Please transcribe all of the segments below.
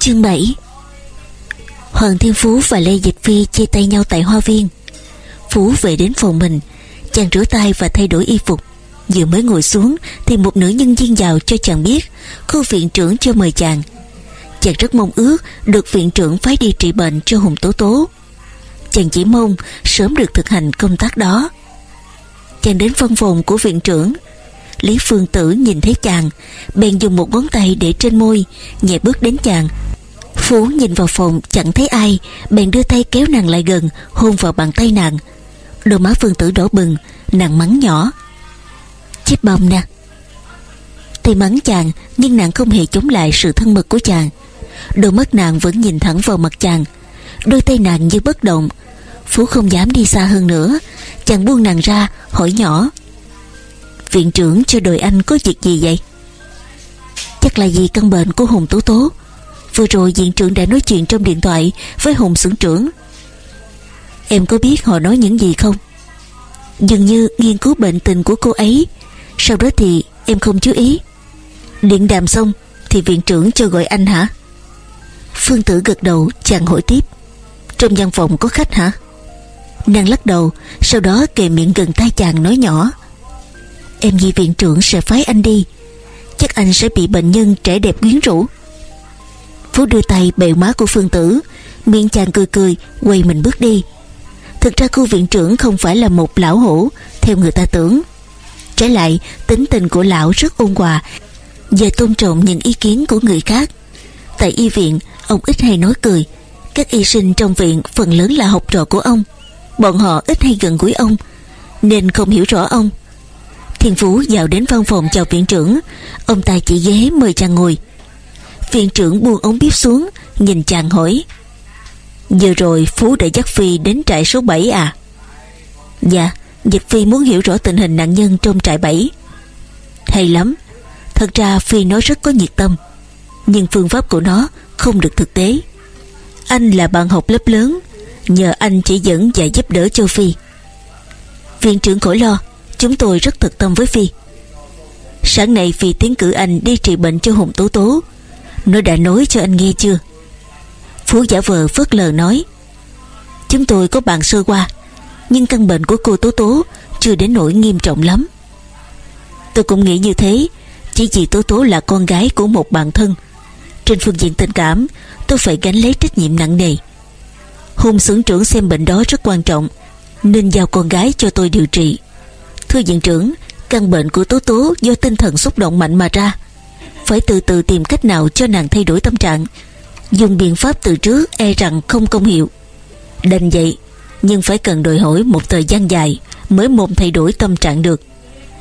Chương 7 Hoàng Thiên Phú và Lê Dịch Phi chia tay nhau tại hoa viên. Phú về đến phòng mình, Chàng rửa tay và thay đổi y phục. Vừa mới ngồi xuống Thì một nữ nhân viên vào cho chàng biết Khu viện trưởng cho mời chàng. Chàng rất mong ước Được viện trưởng phái đi trị bệnh cho Hùng Tố Tố. Chàng chỉ mong Sớm được thực hành công tác đó. Chàng đến văn phòng của viện trưởng. Lý Phương Tử nhìn thấy chàng, Bèn dùng một ngón tay để trên môi, Nhẹ bước đến chàng Phú nhìn vào phòng, chẳng thấy ai. Bèn đưa tay kéo nàng lại gần, Hôn vào bàn tay nàng. Đôi má Phương Tử đỏ bừng, Nàng mắng nhỏ. Chiếc bông nè. Tuy mắng chàng, Nhưng nàng không hề chống lại sự thân mật của chàng. Đôi mắt nàng vẫn nhìn thẳng vào mặt chàng. Đôi tay nàng như bất động. Phú không dám đi xa hơn nữa. Chàng buông nàng ra, hỏi nhỏ. Viện trưởng cho đội anh có việc gì vậy? Chắc là vì căn bệnh của Hùng Tố Tố. Vừa rồi viện trưởng đã nói chuyện trong điện thoại Với Hùng xưởng trưởng. Em có biết họ nói những gì không? Dường như nghiên cứu bệnh tình của cô ấy. Sau đó thì em không chú ý. Điện đàm xong Thì viện trưởng cho gọi anh hả? Phương tử gật đầu, chàng hỏi tiếp. Trong văn phòng có khách hả? Nàng lắc đầu, Sau đó kề miệng gần tay chàng nói nhỏ. Em vì viện trưởng sẽ phái anh đi. Chắc anh sẽ bị bệnh nhân trẻ đẹp quyến rũ. Phú đưa tay bẹo má của Phương Tử. Miệng chàng cười cười, Quay mình bước đi. Thực ra cô viện trưởng không phải là một lão hổ, Theo người ta tưởng. Trái lại, tính tình của lão rất ôn hòa Và tôn trọng những ý kiến của người khác. Tại y viện, Ông ít hay nói cười. Các y sinh trong viện phần lớn là học trò của ông. Bọn họ ít hay gần gũi ông, Nên không hiểu rõ ông. Thiên Phú vào đến văn phòng chào viện trưởng. Ông ta chỉ ghế mời chàng ngồi. Viện trưởng buông ống bếp xuống, Nhìn chàng hỏi Giờ rồi Phú đã dắt Phi đến trại số 7 à? Dạ Dịch Phi muốn hiểu rõ tình hình nạn nhân trong trại 7 Hay lắm, Thật ra Phi nói rất có nhiệt tâm, Nhưng phương pháp của nó không được thực tế. Anh là bạn học lớp lớn, Nhờ anh chỉ dẫn và giúp đỡ cho Phi. Viện trưởng khỏi lo, Chúng tôi rất thực tâm với Phi. Sáng nay Phi tiến cử anh đi trị bệnh cho Hùng Tố Tố nó đã nói cho anh nghe chưa? Phú giả vờ phớt lờ nói, Chúng tôi có bàn sơ qua, Nhưng căn bệnh của cô Tố Tố Chưa đến nỗi nghiêm trọng lắm. Tôi cũng nghĩ như thế, Chỉ vì Tố Tố là con gái của một bạn thân. Trên phương diện tình cảm, Tôi phải gánh lấy trách nhiệm nặng nề. Hùng xưởng trưởng xem bệnh đó rất quan trọng, Nên giao con gái cho tôi điều trị. Thưa viện trưởng, Căn bệnh của Tố Tố do tinh thần xúc động mạnh mà ra. Phải từ từ tìm cách nào cho nàng thay đổi tâm trạng. Dùng biện pháp từ trước e rằng không công hiệu. Đành vậy, Nhưng phải cần đòi hỏi một thời gian dài Mới môn thay đổi tâm trạng được.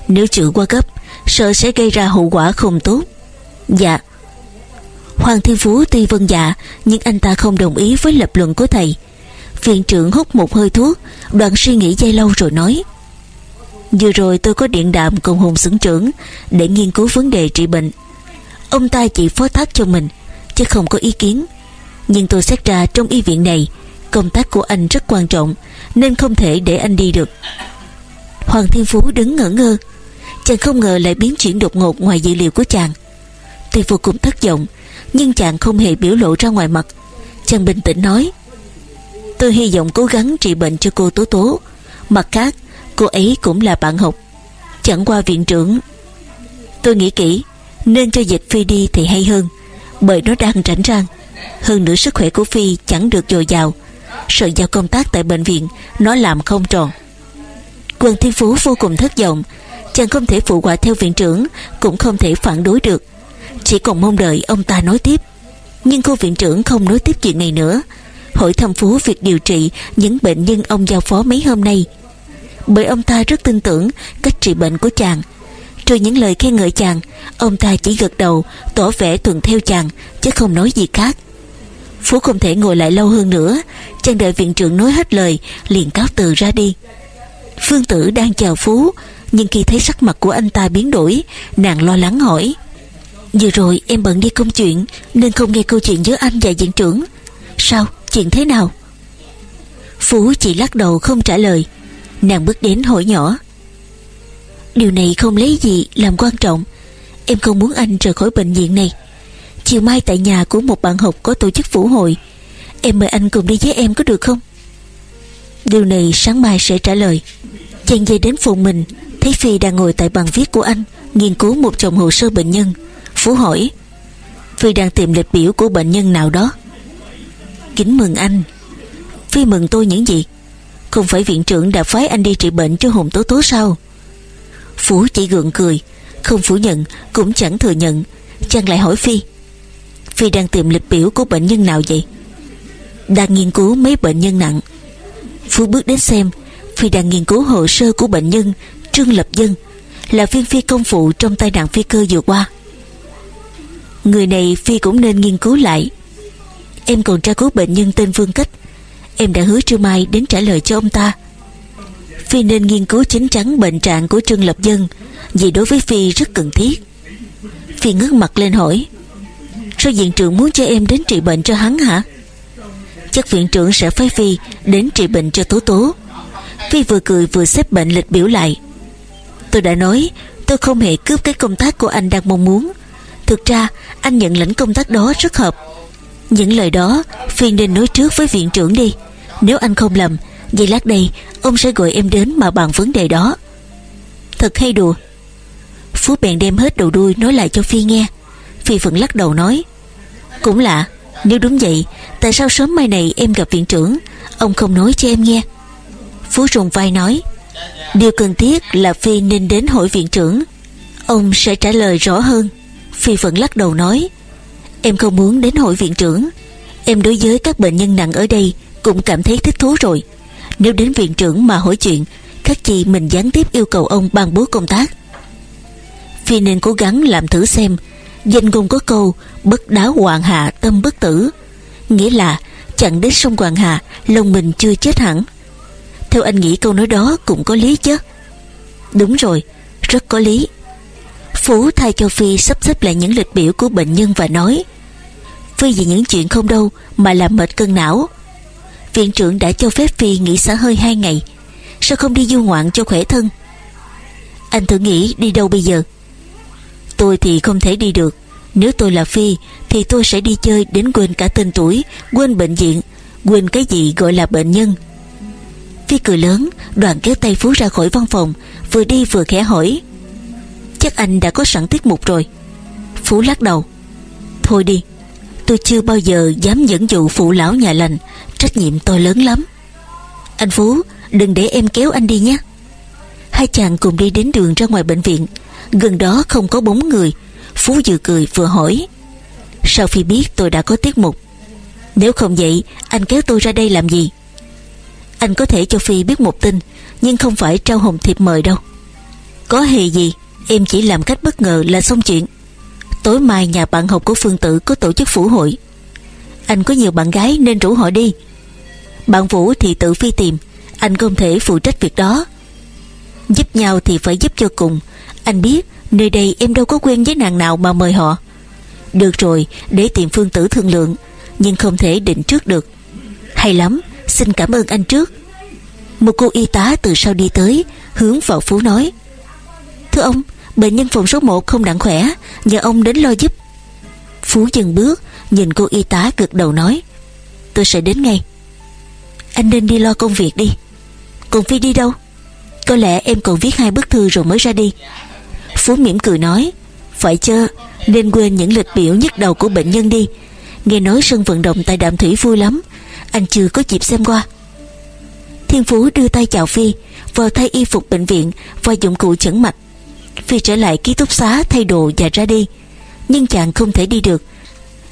Nếu chữa quá gấp, Sợ sẽ gây ra hậu quả không tốt. Dạ. Hoàng Thiên Phú tuy vân dạ Nhưng anh ta không đồng ý với lập luận của thầy. Viện trưởng hút một hơi thuốc, Đoạn suy nghĩ dây lâu rồi nói, Vừa rồi tôi có điện đàm cùng Hùng xứng trưởng Để nghiên cứu vấn đề trị bệnh. Ông ta chỉ phó thác cho mình, Chứ không có ý kiến. Nhưng tôi xét ra trong y viện này, Công tác của anh rất quan trọng, Nên không thể để anh đi được. Hoàng Thiên Phú đứng ngỡ ngơ. Chàng không ngờ lại biến chuyển đột ngột ngoài dự liệu của chàng. Tuy vô cùng thất vọng, Nhưng chàng không hề biểu lộ ra ngoài mặt. Chàng bình tĩnh nói, Tôi hy vọng cố gắng trị bệnh cho cô Tố Tố. Mặt khác, Cô ấy cũng là bạn học. Chẳng qua viện trưởng, Tôi nghĩ kỹ. Nên cho dịch Phi đi thì hay hơn. Bởi nó đang rảnh rang. Hơn nữa sức khỏe của Phi chẳng được dồi dào. Sợ giao công tác tại bệnh viện, Nó làm không tròn. Quân Thiên Phú vô cùng thất vọng. Chàng không thể phụ họa theo viện trưởng, Cũng không thể phản đối được. Chỉ còn mong đợi ông ta nói tiếp. Nhưng cô viện trưởng không nói tiếp chuyện này nữa. Hỏi thăm Phú việc điều trị Những bệnh nhân ông giao phó mấy hôm nay. Bởi ông ta rất tin tưởng cách trị bệnh của chàng trừ những lời khen ngợi chàng, ông ta chỉ gật đầu, tỏ vẻ thuận theo chàng, chứ không nói gì khác. Phú không thể ngồi lại lâu hơn nữa. Chàng đợi viện trưởng nói hết lời, liền cáo từ ra đi. Phương tử đang chào phú, nhưng khi thấy sắc mặt của anh ta biến đổi, nàng lo lắng hỏi, vừa rồi em bận đi công chuyện, nên không nghe câu chuyện giữa anh và viện trưởng. Sao, chuyện thế nào? Phú chỉ lắc đầu không trả lời. Nàng bước đến hỏi nhỏ Điều này không lấy gì làm quan trọng. Em không muốn anh rời khỏi bệnh viện này. Chiều mai tại nhà của một bạn học có tổ chức phủ hội. Em mời anh cùng đi với em có được không? Điều này sáng mai sẽ trả lời. Chàng về đến phòng mình, Thấy Phi đang ngồi tại bàn viết của anh, Nghiên cứu một chồng hồ sơ bệnh nhân. Phú hỏi, Phi đang tìm lịch biểu của bệnh nhân nào đó? Kính mừng anh. Phi mừng tôi những gì? Không phải viện trưởng đã phái anh đi trị bệnh cho Hùng Tố Tố sao? Phủ chỉ gượng cười, Không phủ nhận, cũng chẳng thừa nhận. Chàng lại hỏi Phi Phi đang tìm lịch biểu của bệnh nhân nào vậy? Đang nghiên cứu mấy bệnh nhân nặng. Phú bước đến xem, Phi đang nghiên cứu hồ sơ của bệnh nhân, Trương Lập Dân, Là viên phi công phụ trong tai nạn phi cơ vừa qua. Người này Phi cũng nên nghiên cứu lại. Em còn tra cứu bệnh nhân tên Vương Cách. Em đã hứa trưa mai đến trả lời cho ông ta. Phi nên nghiên cứu chính chắn bệnh trạng của Trương Lập Dân, Vì đối với Phi rất cần thiết. Phi ngước mặt lên hỏi, Sao viện trưởng muốn cho em đến trị bệnh cho hắn hả? Chắc viện trưởng sẽ phái Phi Đến trị bệnh cho Tố Tố. Phi vừa cười vừa xếp bệnh lịch biểu lại. Tôi đã nói, Tôi không hề cướp cái công tác của anh đang mong muốn. Thực ra, anh nhận lãnh công tác đó rất hợp. Những lời đó, Phi nên nói trước với viện trưởng đi. Nếu anh không lầm Vậy lát đây, ông sẽ gọi em đến mà bàn vấn đề đó. Thật hay đùa. Phú bèn đem hết đầu đuôi nói lại cho Phi nghe. Phi vẫn lắc đầu nói, Cũng lạ, Nếu đúng vậy, Tại sao sớm mai này em gặp viện trưởng, Ông không nói cho em nghe? Phú rùng vai nói, Điều cần thiết là Phi nên đến hội viện trưởng, Ông sẽ trả lời rõ hơn. Phi vẫn lắc đầu nói, Em không muốn đến hội viện trưởng, Em đối với các bệnh nhân nặng ở đây Cũng cảm thấy thích thú rồi. Nếu đến viện trưởng mà hỏi chuyện Khác chi mình gián tiếp yêu cầu ông ban bố công tác. Phi nên cố gắng làm thử xem, Danh ngôn có câu, Bất đáo hoàng hạ tâm bất tử. Nghĩa là, chẳng đến sông Hoàng Hà Lòng mình chưa chết hẳn. Theo anh nghĩ câu nói đó cũng có lý chứ? Đúng rồi, Rất có lý. Phú thay cho Phi sắp xếp lại những lịch biểu của bệnh nhân và nói, Phi vì những chuyện không đâu Mà làm mệt cân não. Viện trưởng đã cho phép Phi nghỉ xả hơi hai ngày. Sao không đi du ngoạn cho khỏe thân? Anh thử nghĩ đi đâu bây giờ? Tôi thì không thể đi được. Nếu tôi là Phi, Thì tôi sẽ đi chơi đến quên cả tên tuổi, Quên bệnh viện, Quên cái gì gọi là bệnh nhân. Phi cười lớn, Đoàn kéo tay Phú ra khỏi văn phòng, Vừa đi vừa khẽ hỏi. Chắc anh đã có sẵn tiết mục rồi. Phú lắc đầu. Thôi đi Tôi chưa bao giờ dám dẫn dụ phụ lão nhà lành. Trách nhiệm tôi lớn lắm. Anh Phú, Đừng để em kéo anh đi nhé. Hai chàng cùng đi đến đường ra ngoài bệnh viện. Gần đó không có bóng người. Phú vừa cười vừa hỏi. Sao Phi biết tôi đã có tiết mục. Nếu không vậy, Anh kéo tôi ra đây làm gì? Anh có thể cho Phi biết một tin, Nhưng không phải trao hồng thiệp mời đâu. Có hề gì, Em chỉ làm cách bất ngờ là xong chuyện. Tối mai nhà bạn học của Phương Tử Có tổ chức phủ hội. Anh có nhiều bạn gái nên rủ họ đi. Bạn Vũ thì tự Phi tìm, Anh không thể phụ trách việc đó. Giúp nhau thì phải giúp cho cùng. Anh biết nơi đây em đâu có quen với nàng nào mà mời họ. Được rồi, để tìm Phương Tử thương lượng, Nhưng không thể định trước được. Hay lắm, Xin cảm ơn anh trước. Một cô y tá từ sau đi tới, Hướng vào Phú nói. Thưa ông Bệnh nhân phòng số 1 không đặng khỏe, Nhờ ông đến lo giúp. Phú dừng bước, Nhìn cô y tá gật đầu nói, Tôi sẽ đến ngay. Anh nên đi lo công việc đi. Còn Phi đi đâu? Có lẽ em còn viết hai bức thư rồi mới ra đi. Phú mỉm cười nói, Phải chơ Nên quên những lịch biểu nhức đầu của bệnh nhân đi. Nghe nói sân vận động tại Đạm Thủy vui lắm, Anh chưa có dịp xem qua. Thiên Phú đưa tay chào Phi Vào thay y phục bệnh viện Và dụng cụ chẩn mạch. Phi trở lại ký túc xá, thay đồ và ra đi. Nhưng chàng không thể đi được,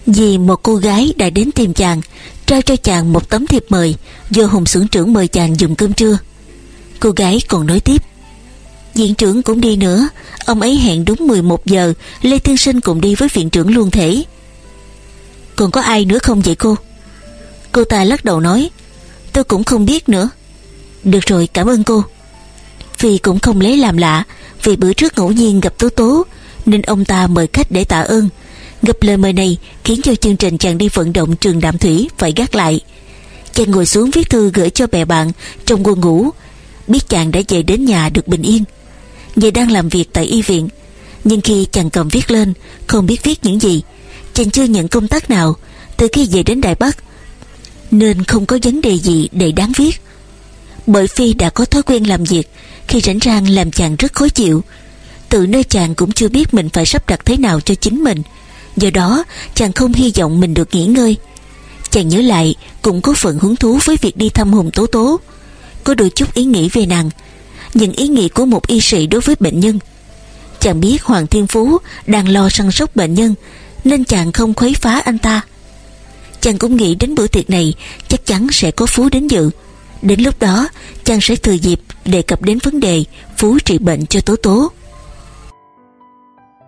Vì một cô gái đã đến tìm chàng, Trao cho chàng một tấm thiệp mời. Do Hùng xưởng trưởng mời chàng dùng cơm trưa. Cô gái còn nói tiếp, Viện trưởng cũng đi nữa, Ông ấy hẹn đúng 11 giờ, Lê Tiên Sinh cùng đi với viện trưởng luôn thể. Còn có ai nữa không vậy cô? Cô ta lắc đầu nói, Tôi cũng không biết nữa. Được rồi, cảm ơn cô. Phi cũng không lấy làm lạ vì bữa trước ngẫu nhiên gặp Tố Tố, Nên ông ta mời khách để tạ ơn. Gặp lời mời này khiến cho chương trình chàng đi vận động trường Đạm Thủy phải gác lại. Chàng ngồi xuống viết thư gửi cho bè bạn trong quân ngủ Biết chàng đã về đến nhà được bình yên. Về đang làm việc tại y viện, Nhưng khi chàng cầm viết lên, Không biết viết những gì, Chàng chưa nhận công tác nào. Từ khi về đến Đài Bắc, Nên không có vấn đề gì để đáng viết. Bởi Phi đã có thói quen làm việc, Khi rảnh rang làm chàng rất khó chịu. Từ nơi chàng cũng chưa biết mình phải sắp đặt thế nào cho chính mình. Do đó, chàng không hy vọng mình được nghỉ ngơi. Chàng nhớ lại, Cũng có phần hứng thú với việc đi thăm Hùng Tố Tố. Có đôi chút ý nghĩ về nàng Những ý nghĩ của một y sĩ đối với bệnh nhân. Chàng biết Hoàng Thiên Phú Đang lo săn sóc bệnh nhân, Nên chàng không khuấy phá anh ta. Chàng cũng nghĩ đến bữa tiệc này, Chắc chắn sẽ có Phú đến dự. Đến lúc đó, chàng sẽ thừa dịp Đề cập đến vấn đề Phú trị bệnh cho Tố Tố.